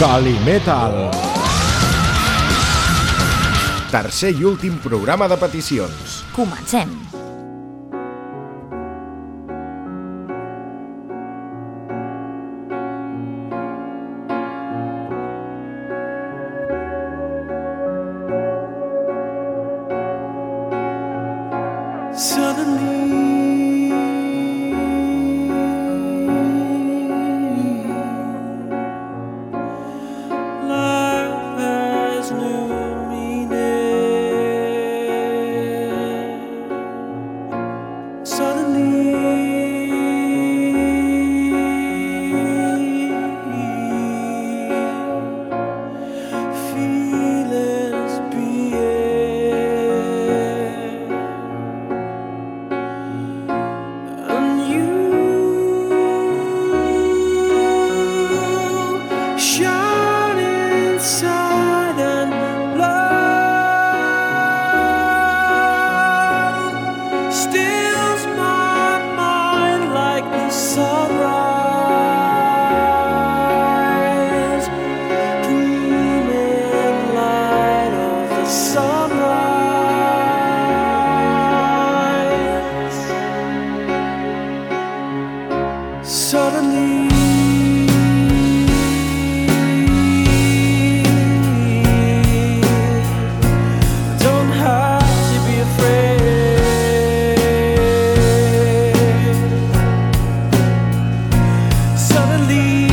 Calimetal. Tercer i últim programa de peticions. Comencem. 里。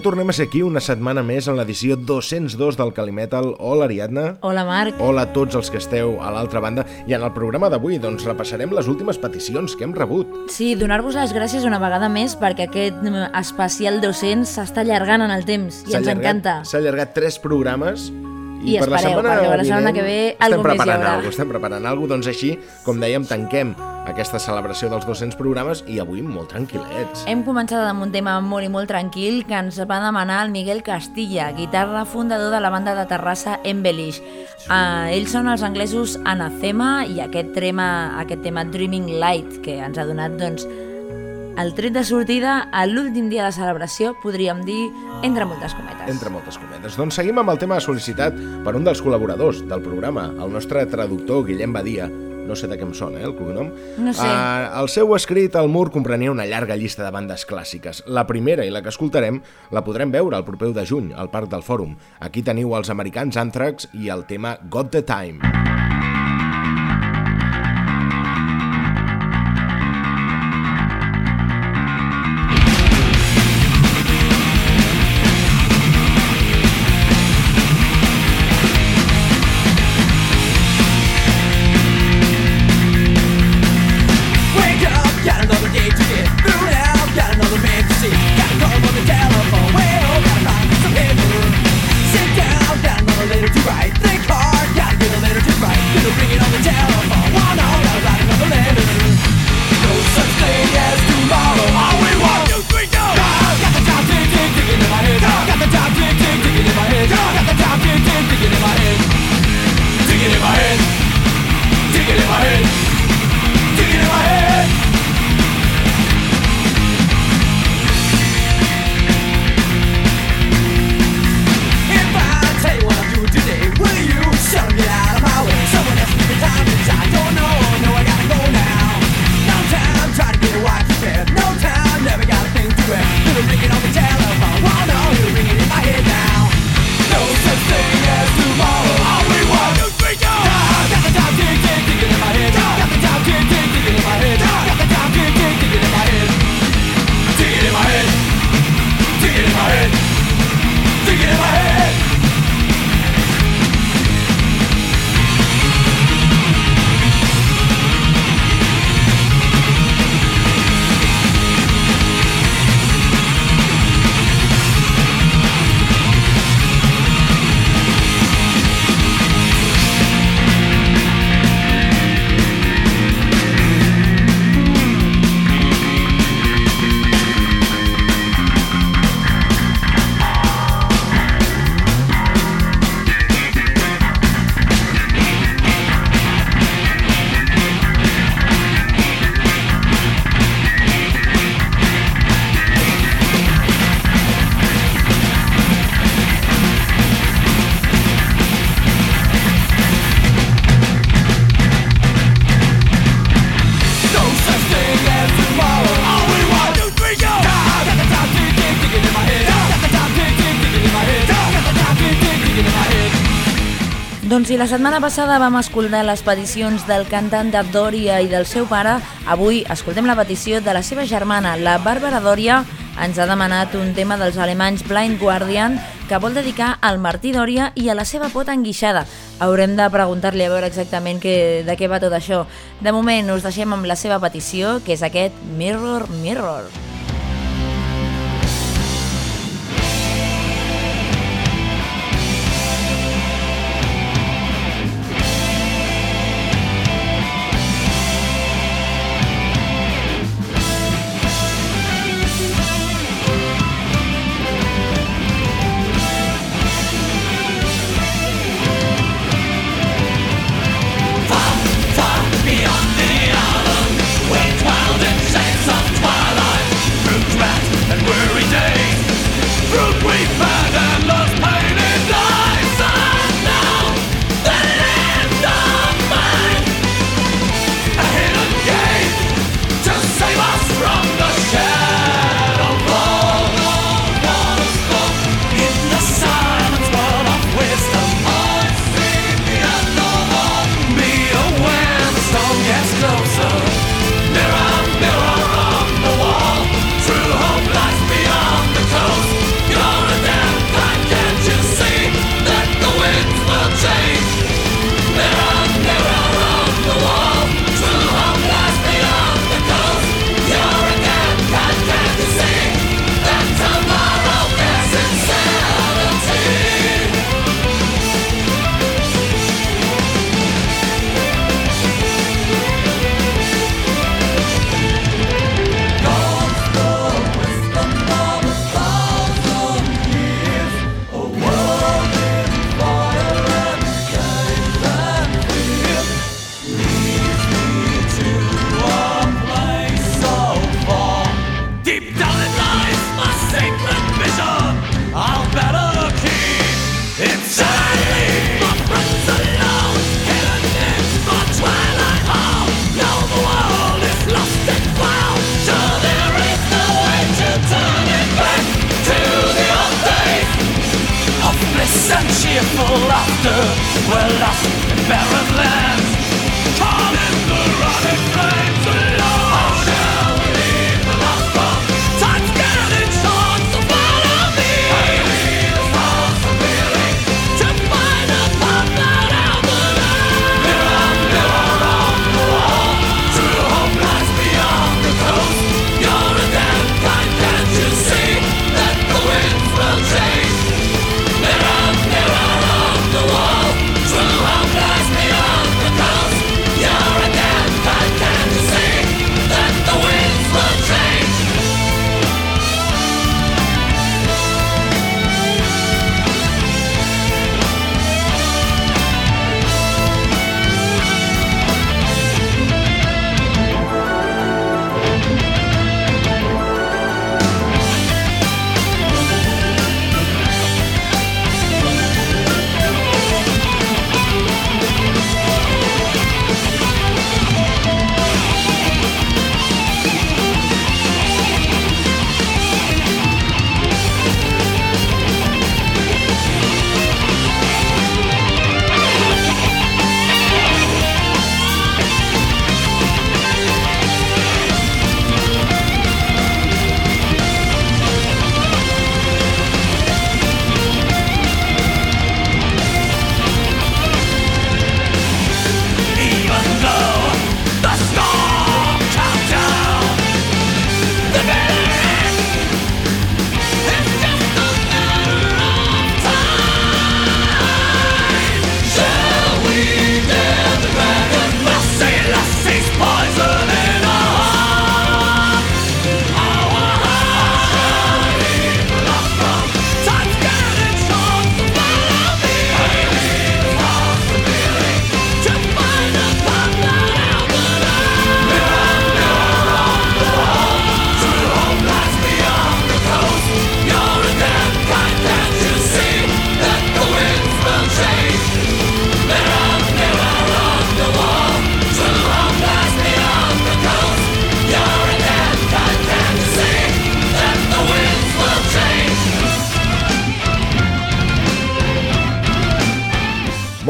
Tornem a ser aquí una setmana més en l'edició 202 del Calimetal. Hola, Ariadna. Hola, Marc. Hola a tots els que esteu a l'altra banda. I en el programa d'avui doncs, repassarem les últimes peticions que hem rebut. Sí, donar-vos les gràcies una vegada més perquè aquest mm, especial 200 s'està allargant en el temps i ens encanta. S'ha allargat tres programes i, I per espereu, la perquè per la setmana que ve estem preparant més alguna estem preparant alguna doncs així, com dèiem, tanquem aquesta celebració dels 200 programes i avui molt tranquil·lets. Hem començat amb un tema molt i molt tranquil que ens va demanar el Miguel Castilla, guitarra fundador de la banda de Terrassa Embellish. Uh, ells són els anglesos Anacema i aquest tema, aquest tema Dreaming Light que ens ha donat doncs, el tret de sortida a l'últim dia de celebració, podríem dir, entre moltes cometes. Entre moltes cometes. Doncs seguim amb el tema sol·licitat per un dels col·laboradors del programa, el nostre traductor Guillem Badia. No sé de què em sona, eh, el cognom. No sé. Uh, el seu escrit al mur comprenia una llarga llista de bandes clàssiques. La primera i la que escoltarem la podrem veure el proper de juny al Parc del Fòrum. Aquí teniu els americans Anthrax i el tema Got the Time. Setmana passada vam escoltar les peticions del cantant de Dòria i del seu pare, avui escoltem la petició de la seva germana, la Bàrbara Dòria, ens ha demanat un tema dels alemanys Blind Guardian que vol dedicar al Martí Dòria i a la seva pota enguixada. Haurem de preguntar-li a veure exactament que, de què va tot això. De moment us deixem amb la seva petició, que és aquest Mirror Mirror.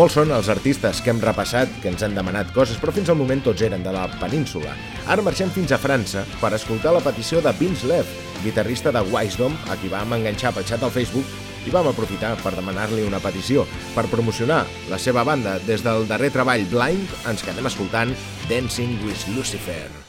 Molts són els artistes que hem repassat, que ens han demanat coses, però fins al moment tots eren de la península. Ara marxem fins a França per escoltar la petició de Vince Lev, guitarrista de Wisdom, a qui vam enganxar pel xat al Facebook i vam aprofitar per demanar-li una petició. Per promocionar la seva banda des del darrer treball Blind, ens quedem escoltant Dancing with Lucifer.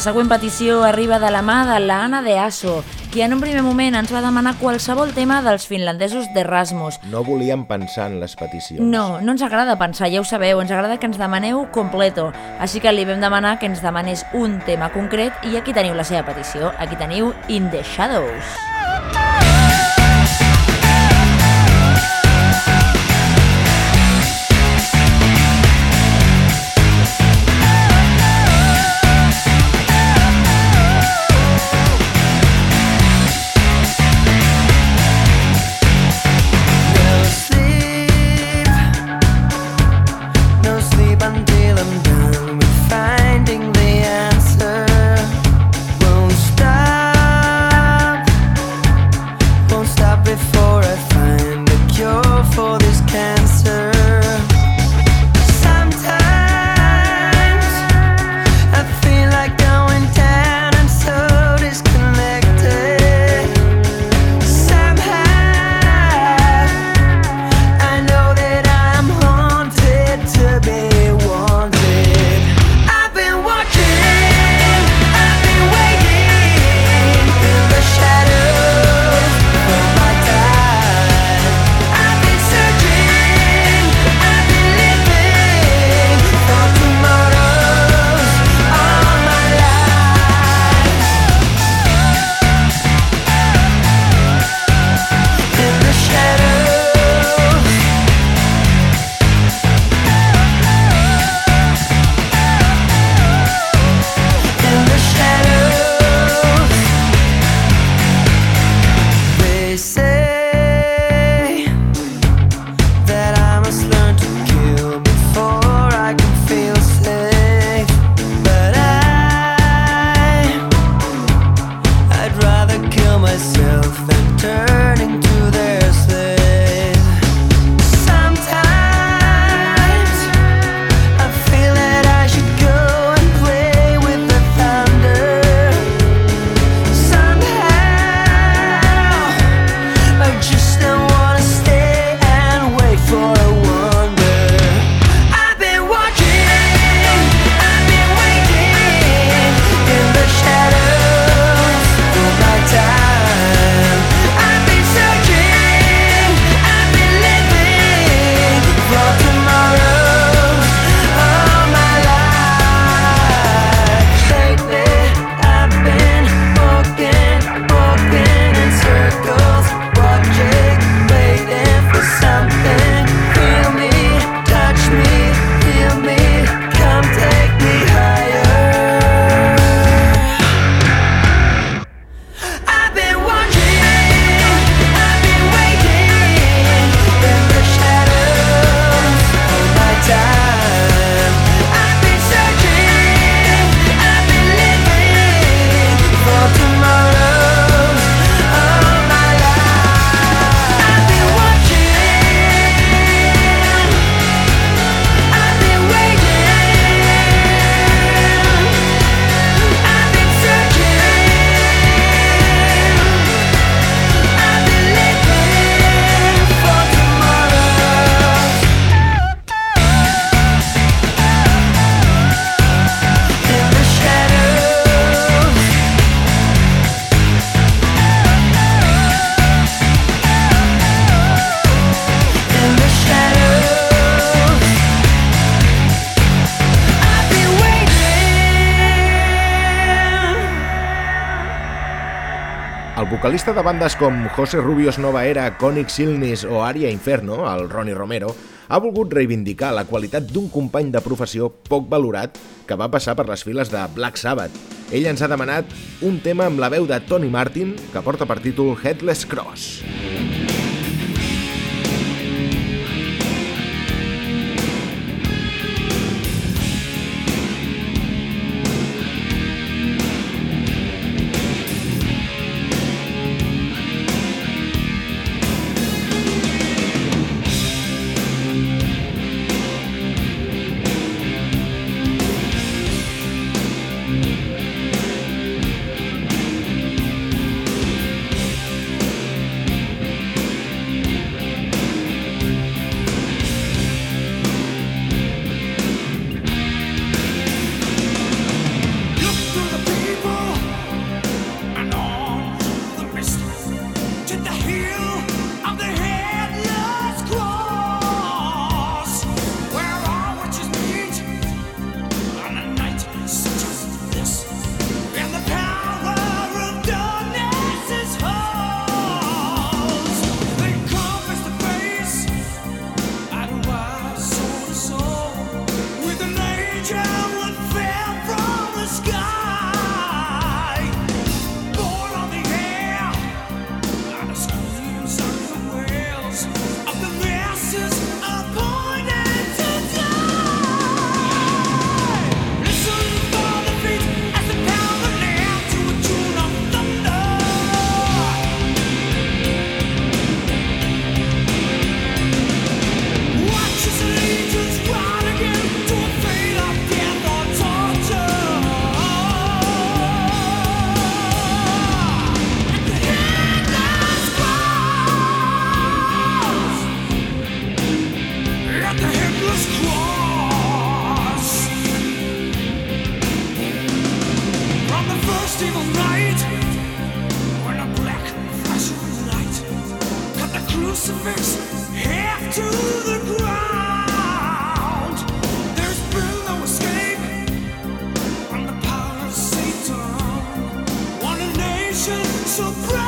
La següent petició arriba de la mà de l'Anna de Asso, qui en un primer moment ens va demanar qualsevol tema dels finlandesos d'Erasmus. No volíem pensar en les peticions. No, no ens agrada pensar, ja ho sabeu, ens agrada que ens demaneu completo. Així que li vam demanar que ens demanés un tema concret i aquí teniu la seva petició. Aquí teniu In the Shadows. Vocalista de bandes com José Rubios Nova Era, Conic Silnis o Aria Inferno, el Ronnie Romero, ha volgut reivindicar la qualitat d'un company de professió poc valorat que va passar per les files de Black Sabbath. Ell ens ha demanat un tema amb la veu de Tony Martin que porta per títol Headless Cross. so.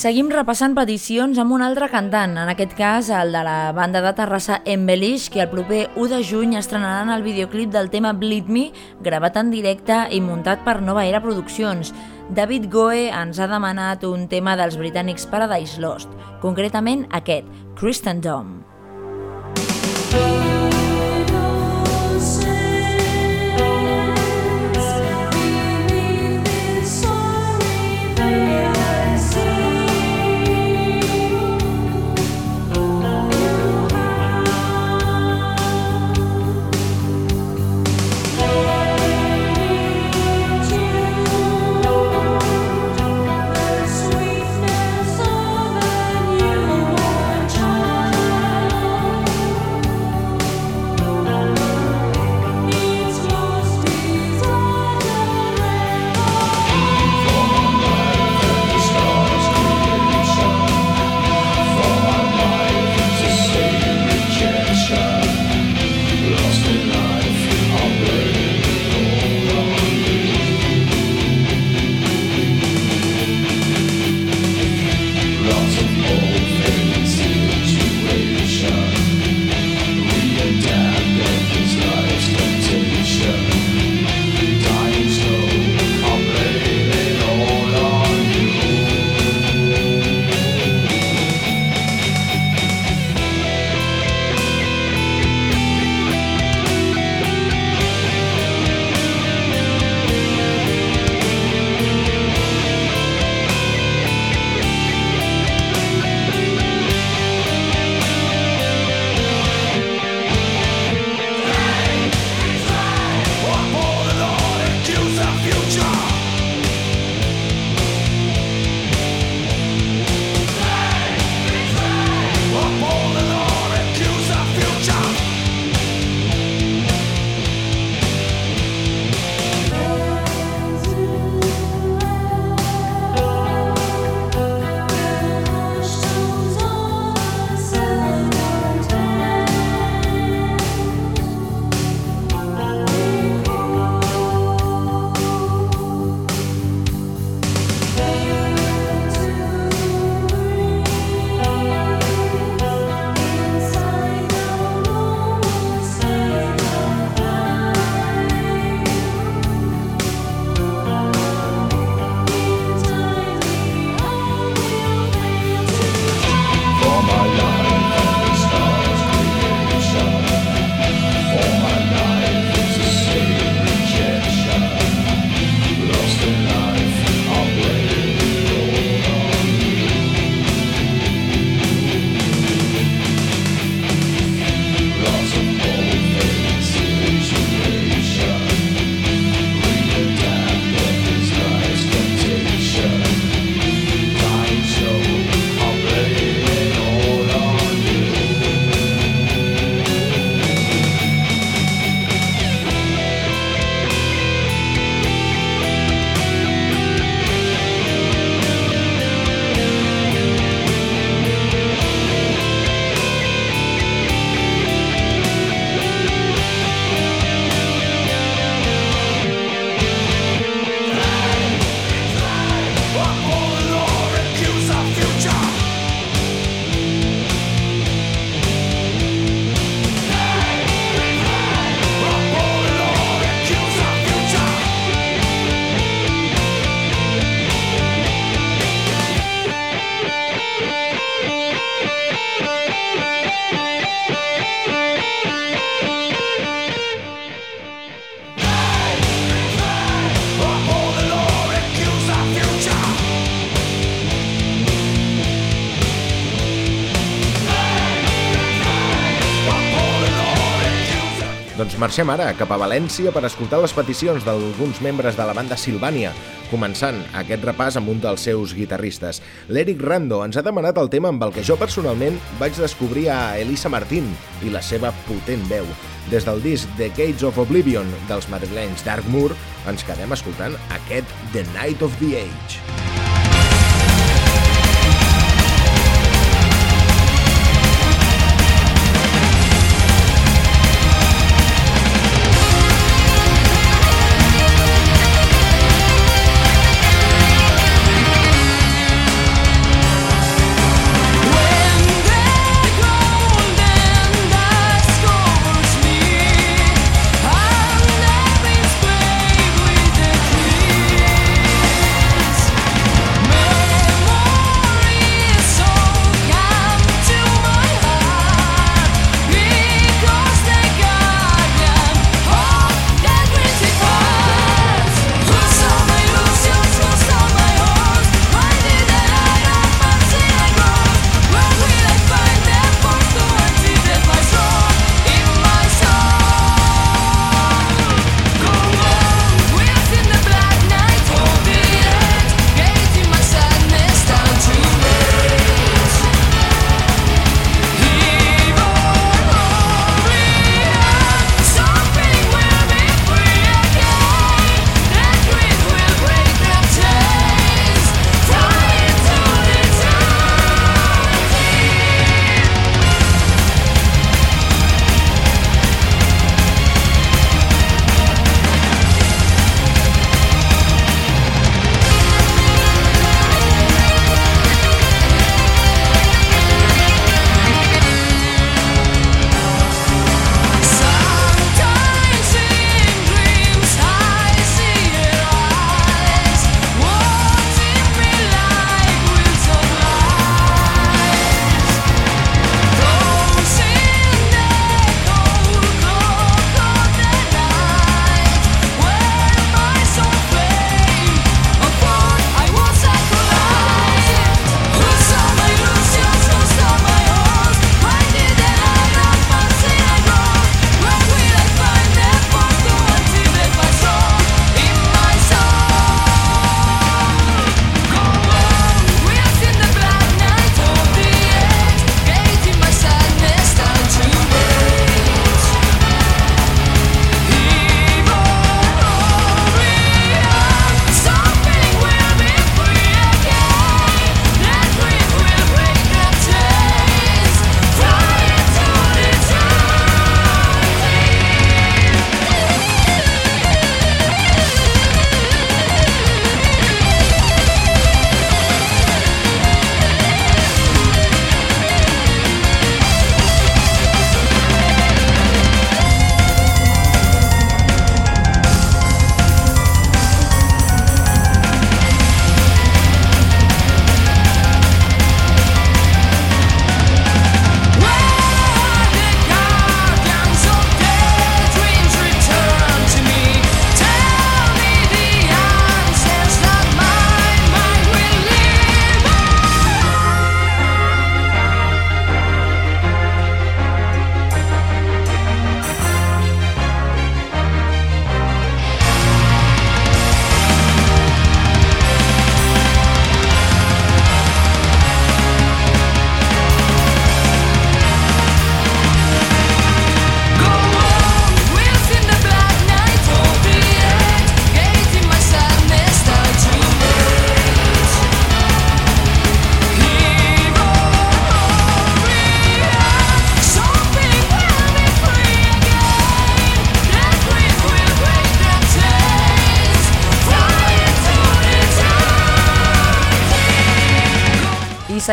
Seguim repassant peticions amb un altre cantant, en aquest cas el de la banda de Terrassa Embellish, que el proper 1 de juny estrenaran el videoclip del tema Bleed Me, gravat en directe i muntat per Nova Era Produccions. David Goe ens ha demanat un tema dels britànics Paradise Lost, concretament aquest, Christendom. Christendom. Marxem ara cap a València per escoltar les peticions d'alguns membres de la banda Silvània, començant aquest repàs amb un dels seus guitarristes. L'Eric Rando ens ha demanat el tema amb el que jo personalment vaig descobrir a Elisa Martín i la seva potent veu. Des del disc The Gates of Oblivion dels madrilenys Dark Moor ens quedem escoltant aquest The Night of the Age.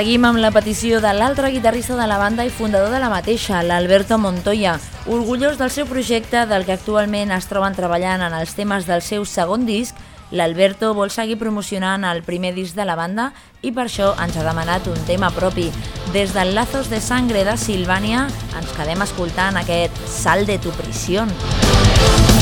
Seguim amb la petició de l'altre guitarrista de la banda i fundador de la mateixa, l'Alberto Montoya, orgullós del seu projecte del que actualment es troben treballant en els temes del seu segon disc, l'Alberto vol seguir promocionant el primer disc de la banda i per això ens ha demanat un tema propi. Des del Lazos de Sangre de Silvània ens quedem escoltant aquest Sal de tu prisión. prisión.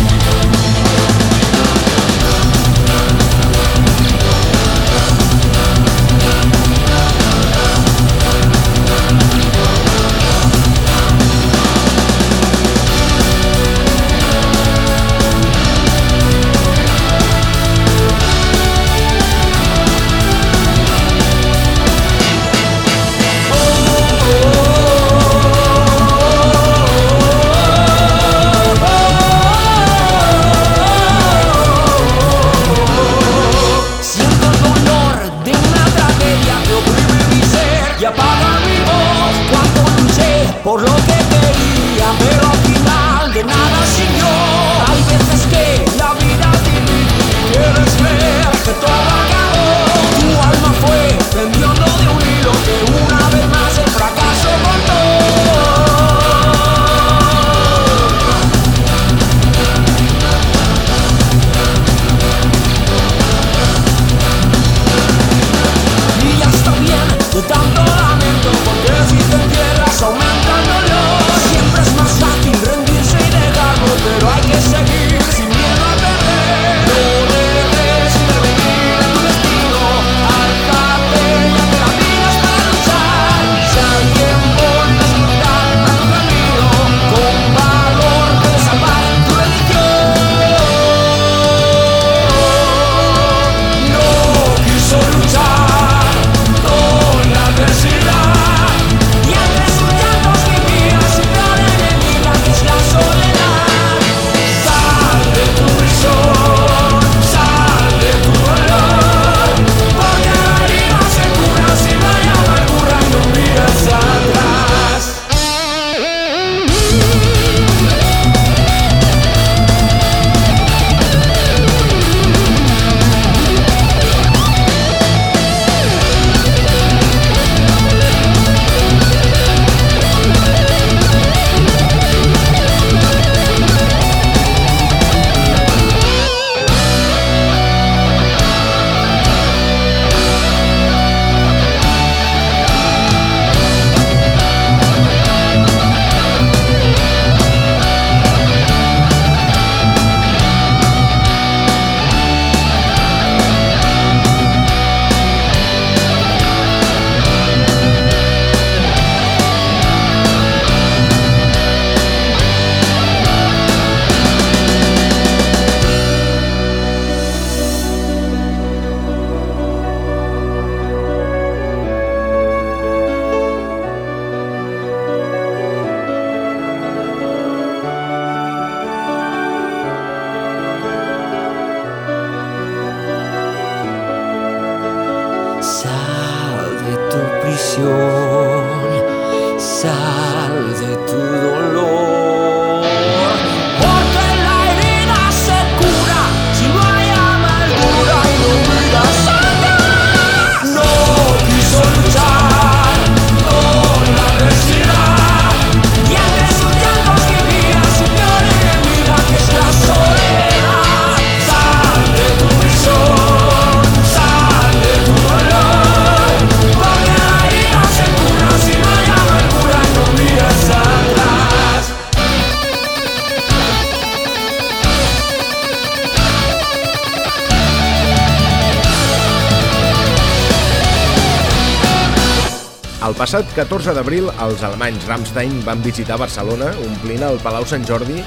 El passat 14 d'abril, els alemanys Rammstein van visitar Barcelona, omplint el Palau Sant Jordi,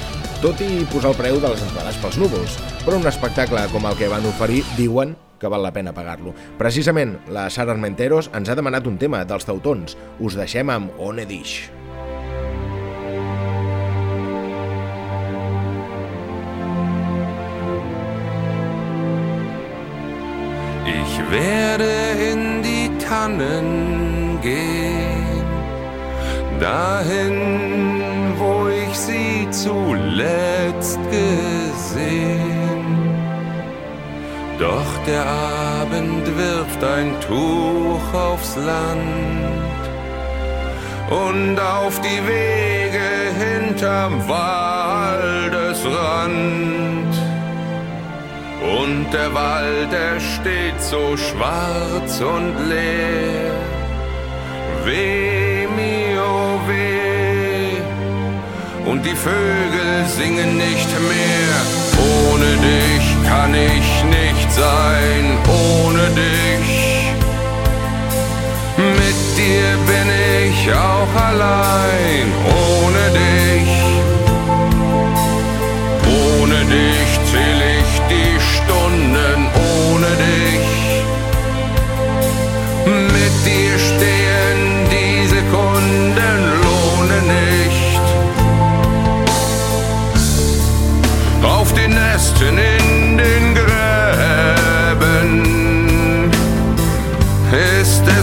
tot i posar el preu de les entrades pels núvols. Però un espectacle com el que van oferir diuen que val la pena pagar-lo. Precisament, la Sara Armenteros ens ha demanat un tema dels Teutons. Us deixem amb One Dish. Ich werde in die Tannen gehen, dahin, wo ich sie zuletzt gesehen. Doch der Abend wirft ein Tuch aufs Land und auf die Wege hinterm Waldesrand. Und der Wald, er steht so schwarz und leer. Weh, mio, weh. Und die Vögel singen nicht mehr. Ohne dich kann ich nicht sein, ohne dich. Mit dir bin ich auch allein, ohne dich.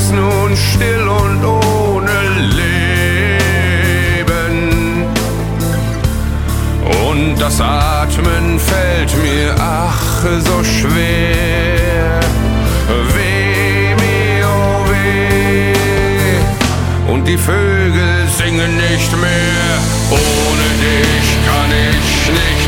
Es nun still und ohne Leben. Und das Atmen fällt mir ach so schwer. Weh, mir, oh weh. Und die Vögel singen nicht mehr. Ohne dich kann ich nicht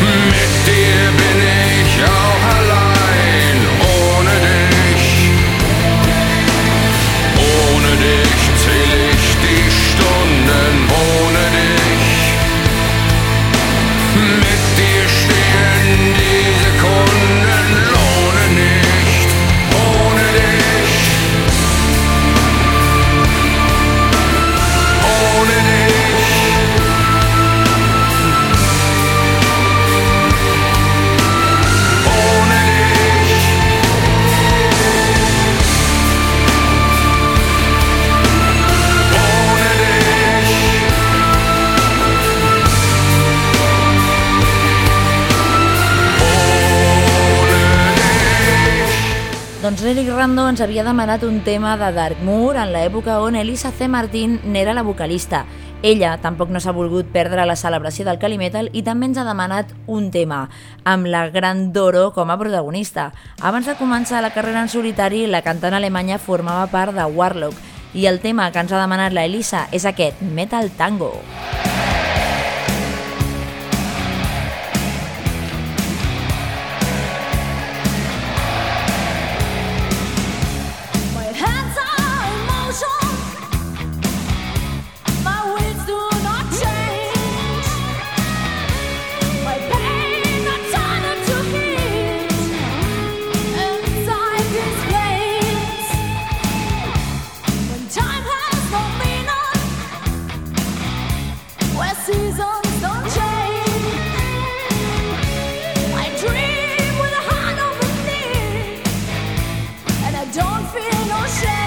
Make ens havia demanat un tema de Darkmoor en l'època on Elisa C. Martín n'era la vocalista. Ella tampoc no s'ha volgut perdre la celebració del Calimetal i també ens ha demanat un tema, amb la gran Doro com a protagonista. Abans de començar la carrera en solitari, la cantant alemanya formava part de Warlock i el tema que ens ha demanat la Elisa és aquest, Metal Tango. My shame.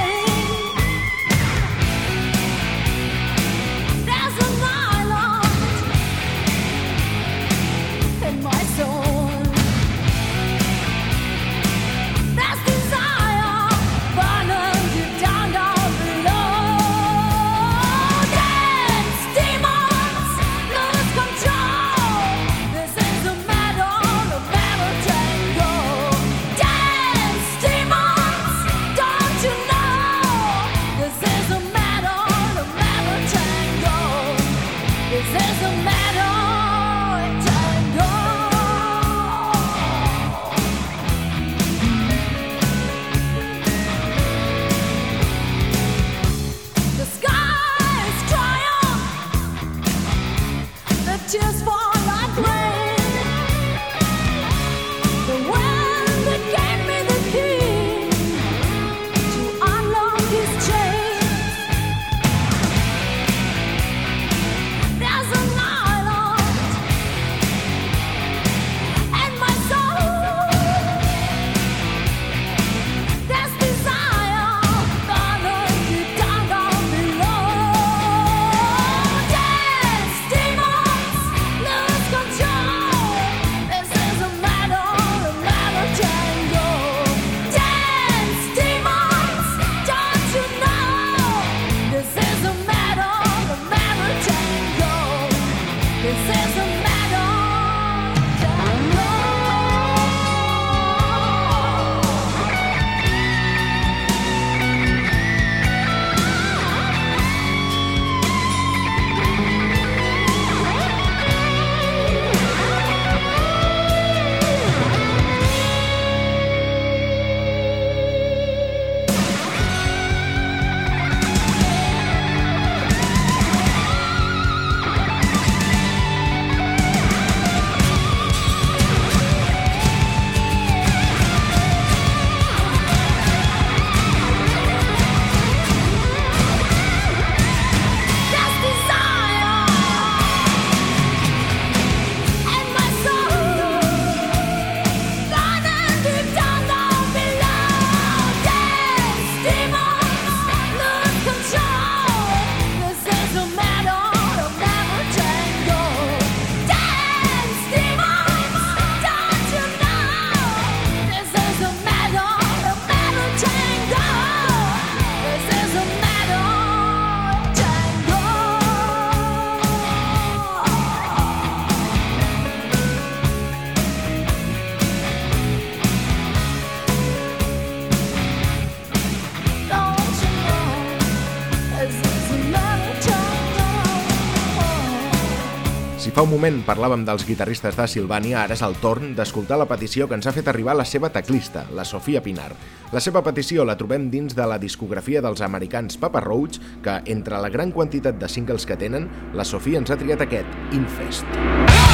Moment parlàvem dels guitarristes de Silvània, ara és el torn d'escoltar la petició que ens ha fet arribar la seva teclista, la Sofia Pinar. La seva petició la trobem dins de la discografia dels americans Papa Roach, que, entre la gran quantitat de singles que tenen, la Sofia ens ha triat aquest, Infest. My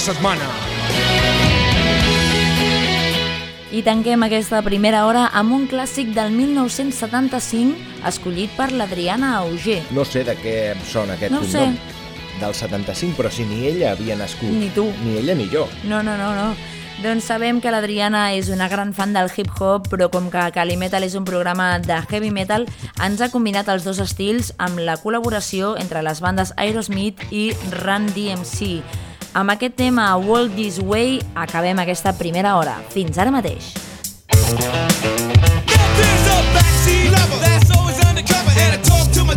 setmana. I tanquem aquesta primera hora amb un clàssic del 1975 escollit per l'Adriana Auger. No sé de què em sona aquest no cognom. Sé. Del 75, però si ni ella havia nascut. Ni tu. Ni ella ni jo. No, no, no, no. Doncs sabem que l'Adriana és una gran fan del hip-hop, però com que Cali Metal és un programa de heavy metal, ens ha combinat els dos estils amb la col·laboració entre les bandes Aerosmith i Run DMC. Amb aquest tema World This Way acabem aquesta primera hora. Fins ara mateix. There's a backseat lover that's always undercover and I talk to my